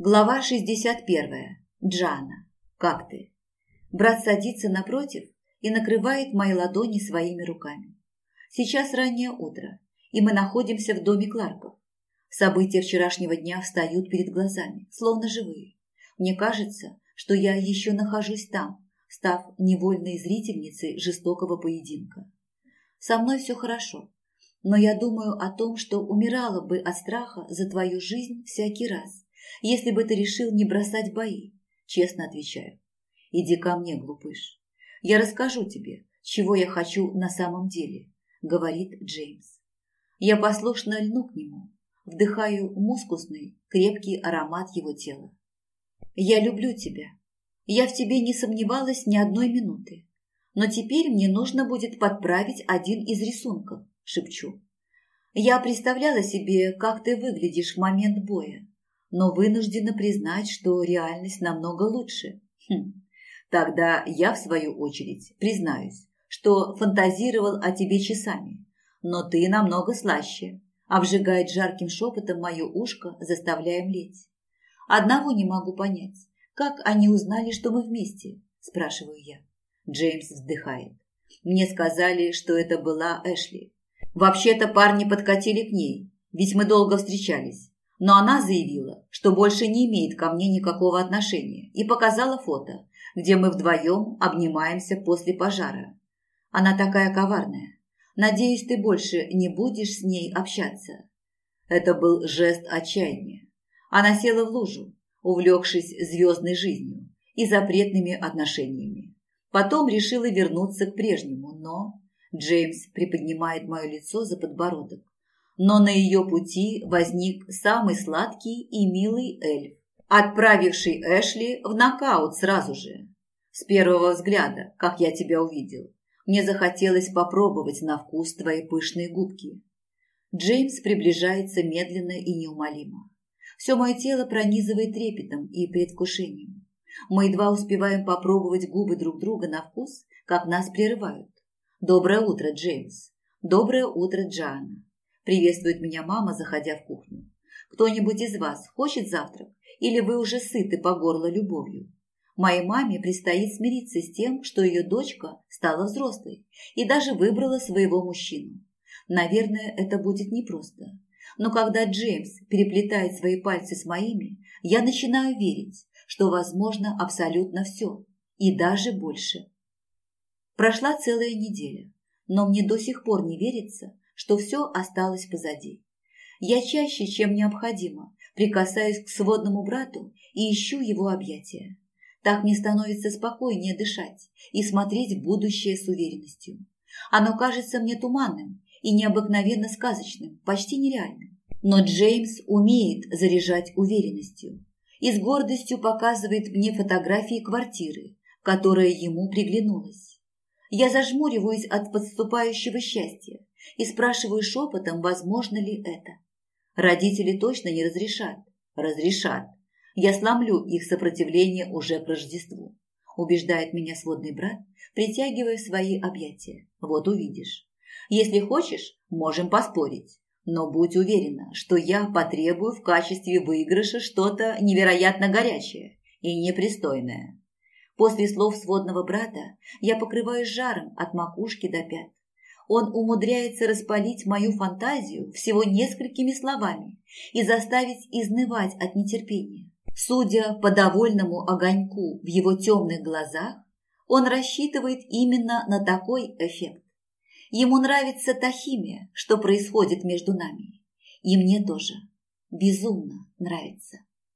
Глава 61. Джана. Как ты? Брат садится напротив и накрывает мои ладони своими руками. Сейчас раннее утро, и мы находимся в доме Кларков. События вчерашнего дня встают перед глазами, словно живые. Мне кажется, что я еще нахожусь там, став невольной зрительницей жестокого поединка. Со мной все хорошо, но я думаю о том, что умирала бы от страха за твою жизнь всякий раз – если бы ты решил не бросать бои, честно отвечаю. Иди ко мне, глупыш. Я расскажу тебе, чего я хочу на самом деле, говорит Джеймс. Я послушно льну к нему, вдыхаю мускусный, крепкий аромат его тела. Я люблю тебя. Я в тебе не сомневалась ни одной минуты. Но теперь мне нужно будет подправить один из рисунков, шепчу. Я представляла себе, как ты выглядишь в момент боя но вынуждена признать, что реальность намного лучше. Хм. Тогда я, в свою очередь, признаюсь, что фантазировал о тебе часами, но ты намного слаще, обжигает жарким шепотом мое ушко, заставляя млеть. Одного не могу понять. Как они узнали, что мы вместе? Спрашиваю я. Джеймс вздыхает. Мне сказали, что это была Эшли. Вообще-то парни подкатили к ней, ведь мы долго встречались но она заявила, что больше не имеет ко мне никакого отношения и показала фото, где мы вдвоем обнимаемся после пожара. Она такая коварная. Надеюсь, ты больше не будешь с ней общаться. Это был жест отчаяния. Она села в лужу, увлекшись звездной жизнью и запретными отношениями. Потом решила вернуться к прежнему, но Джеймс приподнимает мое лицо за подбородок но на ее пути возник самый сладкий и милый эльф, отправивший Эшли в нокаут сразу же. С первого взгляда, как я тебя увидел, мне захотелось попробовать на вкус твои пышные губки. Джеймс приближается медленно и неумолимо. Все мое тело пронизывает трепетом и предвкушением. Мы едва успеваем попробовать губы друг друга на вкус, как нас прерывают. Доброе утро, Джеймс. Доброе утро, Джоанна. Приветствует меня мама, заходя в кухню. Кто-нибудь из вас хочет завтрак? Или вы уже сыты по горло любовью? Моей маме предстоит смириться с тем, что ее дочка стала взрослой и даже выбрала своего мужчину. Наверное, это будет непросто. Но когда Джеймс переплетает свои пальцы с моими, я начинаю верить, что возможно абсолютно все, и даже больше. Прошла целая неделя, но мне до сих пор не верится, что все осталось позади. Я чаще, чем необходимо, прикасаюсь к сводному брату и ищу его объятия. Так мне становится спокойнее дышать и смотреть будущее с уверенностью. Оно кажется мне туманным и необыкновенно сказочным, почти нереальным. Но Джеймс умеет заряжать уверенностью и с гордостью показывает мне фотографии квартиры, которая ему приглянулась. Я зажмуриваюсь от подступающего счастья и спрашиваю шепотом, возможно ли это. Родители точно не разрешат. Разрешат. Я сломлю их сопротивление уже к Рождеству. Убеждает меня сводный брат, притягивая свои объятия. Вот увидишь. Если хочешь, можем поспорить. Но будь уверена, что я потребую в качестве выигрыша что-то невероятно горячее и непристойное. После слов сводного брата я покрываюсь жаром от макушки до пят он умудряется распалить мою фантазию всего несколькими словами и заставить изнывать от нетерпения. Судя по довольному огоньку в его темных глазах, он рассчитывает именно на такой эффект. Ему нравится та химия, что происходит между нами. И мне тоже. Безумно нравится.